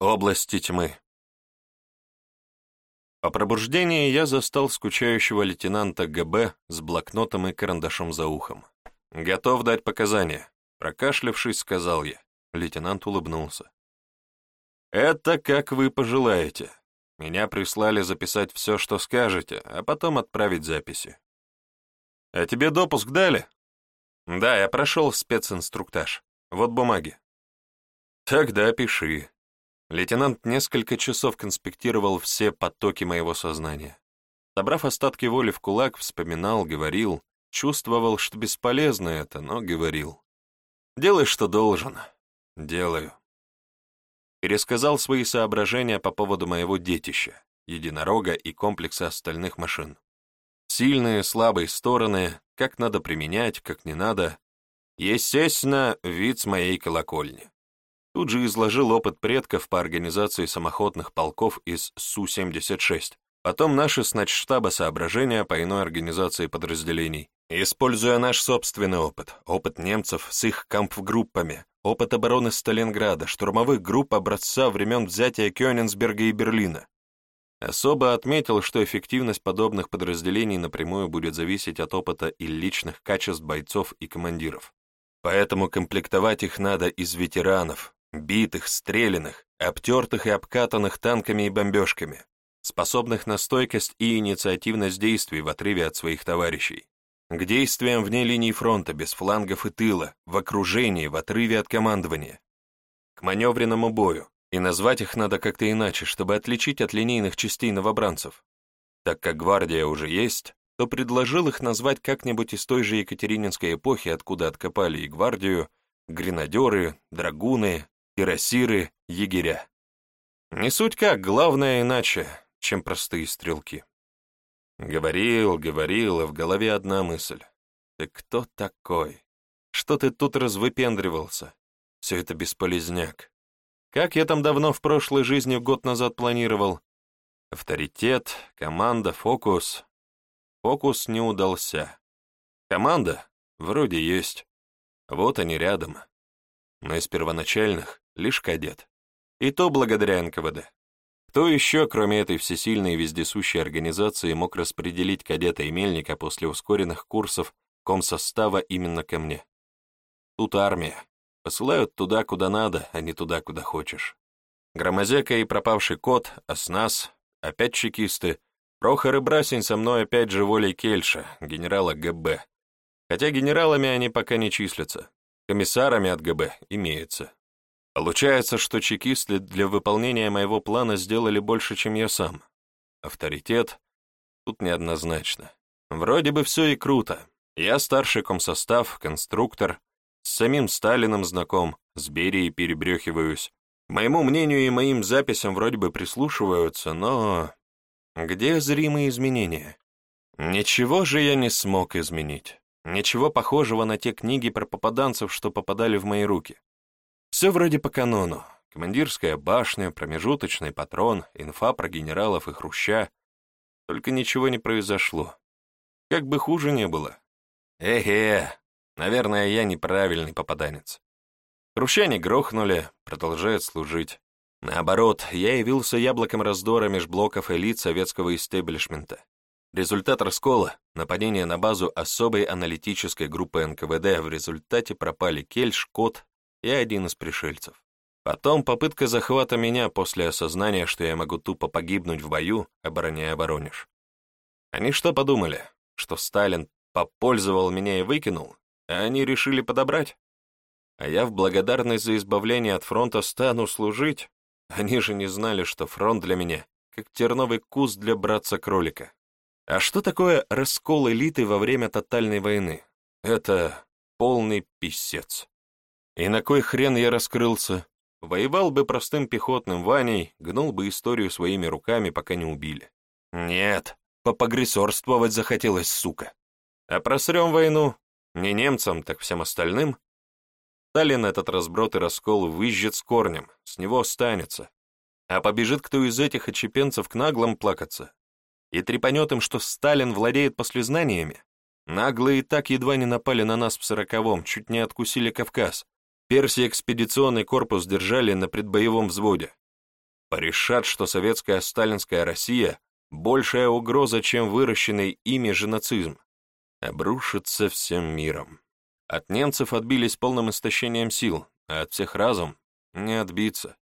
Области тьмы. По пробуждении я застал скучающего лейтенанта ГБ с блокнотом и карандашом за ухом. «Готов дать показания», — прокашлявшись, сказал я. Лейтенант улыбнулся. «Это как вы пожелаете. Меня прислали записать все, что скажете, а потом отправить записи». «А тебе допуск дали?» «Да, я прошел специнструктаж. Вот бумаги». «Тогда пиши», Лейтенант несколько часов конспектировал все потоки моего сознания. Собрав остатки воли в кулак, вспоминал, говорил, чувствовал, что бесполезно это, но говорил. «Делай, что должен. Делаю». Пересказал свои соображения по поводу моего детища, единорога и комплекса остальных машин. Сильные, слабые стороны, как надо применять, как не надо. Естественно, вид с моей колокольни тут же изложил опыт предков по организации самоходных полков из Су-76, потом наши с начштаба соображения по иной организации подразделений, используя наш собственный опыт, опыт немцев с их кампфгруппами, опыт обороны Сталинграда, штурмовых групп образца времен взятия Кёнигсберга и Берлина. Особо отметил, что эффективность подобных подразделений напрямую будет зависеть от опыта и личных качеств бойцов и командиров. Поэтому комплектовать их надо из ветеранов, битых, стрелянных, обтертых и обкатанных танками и бомбежками, способных на стойкость и инициативность действий в отрыве от своих товарищей, к действиям вне линии фронта, без флангов и тыла, в окружении, в отрыве от командования, к маневренному бою, и назвать их надо как-то иначе, чтобы отличить от линейных частей новобранцев. Так как гвардия уже есть, то предложил их назвать как-нибудь из той же Екатерининской эпохи, откуда откопали и гвардию, гренадеры, драгуны, кирасиры, егеря. Не суть как, главное иначе, чем простые стрелки. Говорил, говорил, и в голове одна мысль. Ты кто такой? Что ты тут развыпендривался? Все это бесполезняк. Как я там давно в прошлой жизни год назад планировал? Авторитет, команда, фокус. Фокус не удался. Команда? Вроде есть. Вот они рядом. Но из первоначальных лишь кадет. И то благодаря НКВД. Кто еще, кроме этой всесильной и вездесущей организации, мог распределить кадета и мельника после ускоренных курсов комсостава именно ко мне? Тут армия. Посылают туда, куда надо, а не туда, куда хочешь. Громозека и пропавший кот, оснас, опять чекисты, Прохор и Брасень со мной опять же волей Кельша, генерала ГБ. Хотя генералами они пока не числятся. Комиссарами от ГБ имеется. Получается, что чекисты для выполнения моего плана сделали больше, чем я сам. Авторитет тут неоднозначно. Вроде бы все и круто. Я старший комсостав, конструктор, с самим Сталиным знаком, с Берией перебрехиваюсь. Моему мнению и моим записям вроде бы прислушиваются, но... Где зримые изменения? Ничего же я не смог изменить. Ничего похожего на те книги про попаданцев, что попадали в мои руки. Все вроде по канону. Командирская башня, промежуточный патрон, инфа про генералов и хруща. Только ничего не произошло. Как бы хуже не было. Эхе, наверное, я неправильный попаданец. Хруща не грохнули, продолжает служить. Наоборот, я явился яблоком раздора межблоков элит советского истеблишмента. Результат раскола — нападение на базу особой аналитической группы НКВД, в результате пропали Кельш, Шкот, я один из пришельцев. Потом попытка захвата меня после осознания, что я могу тупо погибнуть в бою, обороняя Воронеж. Они что подумали? Что Сталин попользовал меня и выкинул? А они решили подобрать? А я в благодарность за избавление от фронта стану служить? Они же не знали, что фронт для меня как терновый куст для братца-кролика. А что такое раскол элиты во время тотальной войны? Это полный писец. И на кой хрен я раскрылся? Воевал бы простым пехотным Ваней, гнул бы историю своими руками, пока не убили. Нет, попогрессорствовать захотелось, сука. А просрем войну, не немцам, так всем остальным. Сталин этот разброд и раскол выжжет с корнем, с него останется. А побежит кто из этих отчепенцев к наглым плакаться и трепанет им, что Сталин владеет послезнаниями. Наглые так едва не напали на нас в сороковом, чуть не откусили Кавказ, Персии экспедиционный корпус держали на предбоевом взводе. Порешат, что советская сталинская Россия — большая угроза, чем выращенный ими женацизм. Обрушится всем миром. От немцев отбились полным истощением сил, а от всех разом не отбиться.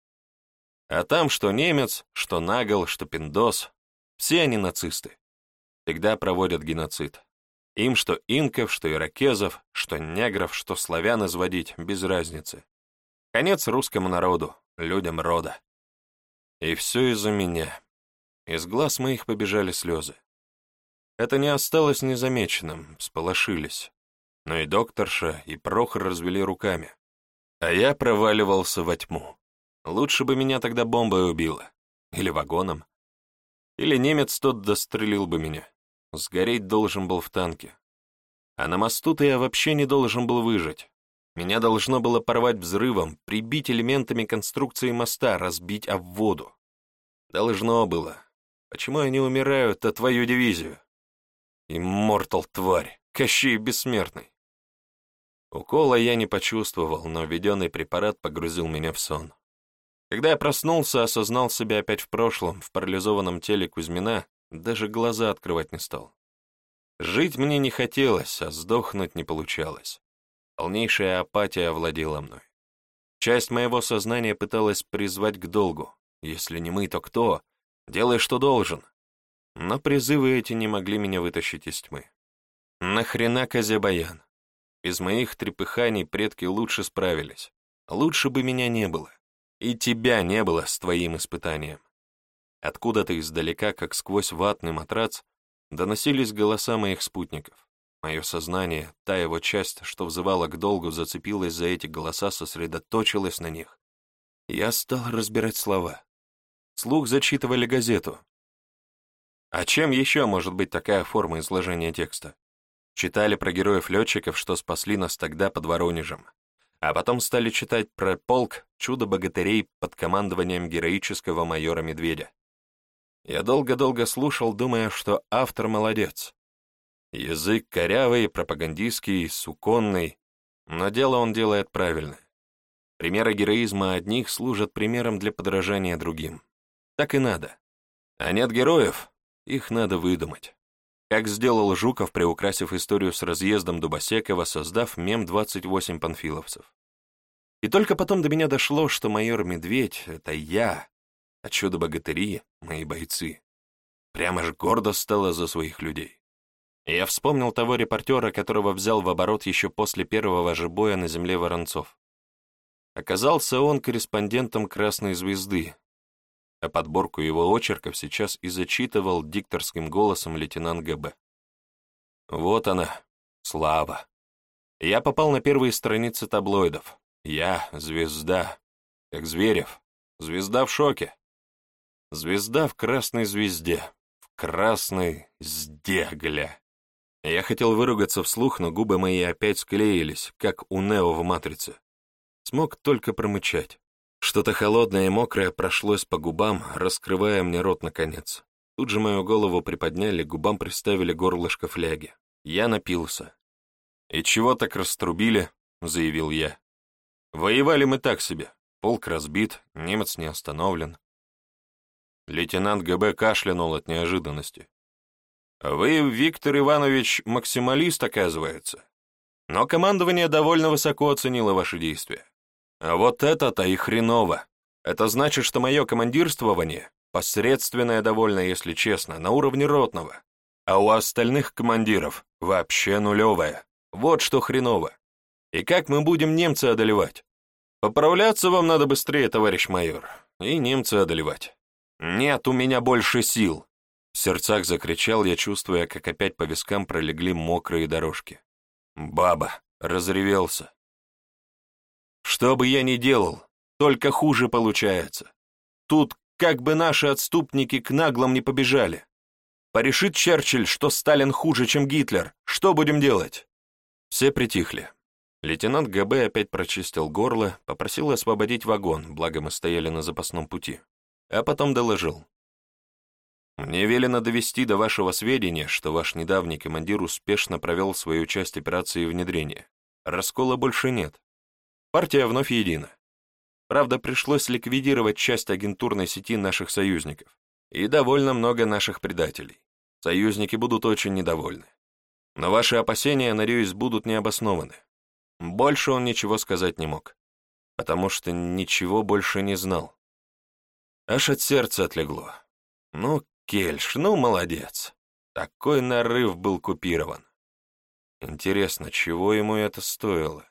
А там что немец, что нагл, что пиндос — все они нацисты. Всегда проводят геноцид. Им что инков, что иракезов, что негров, что славян изводить, без разницы. Конец русскому народу, людям рода. И все из-за меня. Из глаз моих побежали слезы. Это не осталось незамеченным, сполошились. Но и докторша, и Прохор развели руками. А я проваливался во тьму. Лучше бы меня тогда бомбой убило. Или вагоном. Или немец тот дострелил бы меня. Сгореть должен был в танке. А на мосту-то я вообще не должен был выжить. Меня должно было порвать взрывом, прибить элементами конструкции моста, разбить об воду. Должно было. Почему они умирают, а твою дивизию? Иммортал тварь, Кощей бессмертный. Укола я не почувствовал, но введенный препарат погрузил меня в сон. Когда я проснулся, осознал себя опять в прошлом, в парализованном теле Кузьмина, даже глаза открывать не стал. Жить мне не хотелось, а сдохнуть не получалось. Полнейшая апатия овладела мной. Часть моего сознания пыталась призвать к долгу. Если не мы, то кто? Делай, что должен. Но призывы эти не могли меня вытащить из тьмы. Нахрена Казябаян? Из моих трепыханий предки лучше справились. Лучше бы меня не было. И тебя не было с твоим испытанием. Откуда-то издалека, как сквозь ватный матрац, доносились голоса моих спутников. Мое сознание, та его часть, что взывала к долгу, зацепилась за эти голоса, сосредоточилась на них. Я стал разбирать слова. Слух зачитывали газету. А чем еще может быть такая форма изложения текста? Читали про героев-летчиков, что спасли нас тогда под Воронежем. А потом стали читать про полк «Чудо богатырей» под командованием героического майора Медведя. Я долго-долго слушал, думая, что автор молодец. Язык корявый, пропагандистский, суконный, но дело он делает правильно. Примеры героизма одних служат примером для подражания другим. Так и надо. А нет героев, их надо выдумать. Как сделал Жуков, приукрасив историю с разъездом Дубосекова, создав мем «28 панфиловцев». И только потом до меня дошло, что майор Медведь — это я, Отсюда богатыри, мои бойцы, прямо ж гордо стало за своих людей. Я вспомнил того репортера, которого взял в оборот еще после первого же боя на земле Воронцов. Оказался он корреспондентом «Красной звезды», а подборку его очерков сейчас и зачитывал дикторским голосом лейтенант ГБ. Вот она, слава. Я попал на первые страницы таблоидов. Я — звезда. Как Зверев. Звезда в шоке. Звезда в красной звезде. В красной здегле. Я хотел выругаться вслух, но губы мои опять склеились, как у Нео в «Матрице». Смог только промычать. Что-то холодное и мокрое прошлось по губам, раскрывая мне рот наконец. Тут же мою голову приподняли, губам приставили горлышко фляги. Я напился. «И чего так раструбили?» — заявил я. «Воевали мы так себе. Полк разбит, немец не остановлен. Лейтенант ГБ кашлянул от неожиданности. «Вы, Виктор Иванович, максималист, оказывается. Но командование довольно высоко оценило ваши действия. А вот это-то и хреново. Это значит, что мое командирствование посредственное довольно, если честно, на уровне ротного, а у остальных командиров вообще нулевое. Вот что хреново. И как мы будем немца одолевать? Поправляться вам надо быстрее, товарищ майор, и немца одолевать». «Нет у меня больше сил!» В сердцах закричал я, чувствуя, как опять по вискам пролегли мокрые дорожки. «Баба!» — разревелся. «Что бы я ни делал, только хуже получается. Тут как бы наши отступники к наглым не побежали. Порешит Черчилль, что Сталин хуже, чем Гитлер. Что будем делать?» Все притихли. Лейтенант ГБ опять прочистил горло, попросил освободить вагон, благо мы стояли на запасном пути а потом доложил. «Мне велено довести до вашего сведения, что ваш недавний командир успешно провел свою часть операции внедрения. Раскола больше нет. Партия вновь едина. Правда, пришлось ликвидировать часть агентурной сети наших союзников и довольно много наших предателей. Союзники будут очень недовольны. Но ваши опасения, надеюсь, будут необоснованы. Больше он ничего сказать не мог, потому что ничего больше не знал. Аж от сердца отлегло. Ну, Кельш, ну, молодец. Такой нарыв был купирован. Интересно, чего ему это стоило?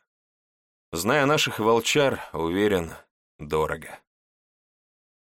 Зная наших волчар, уверен, дорого.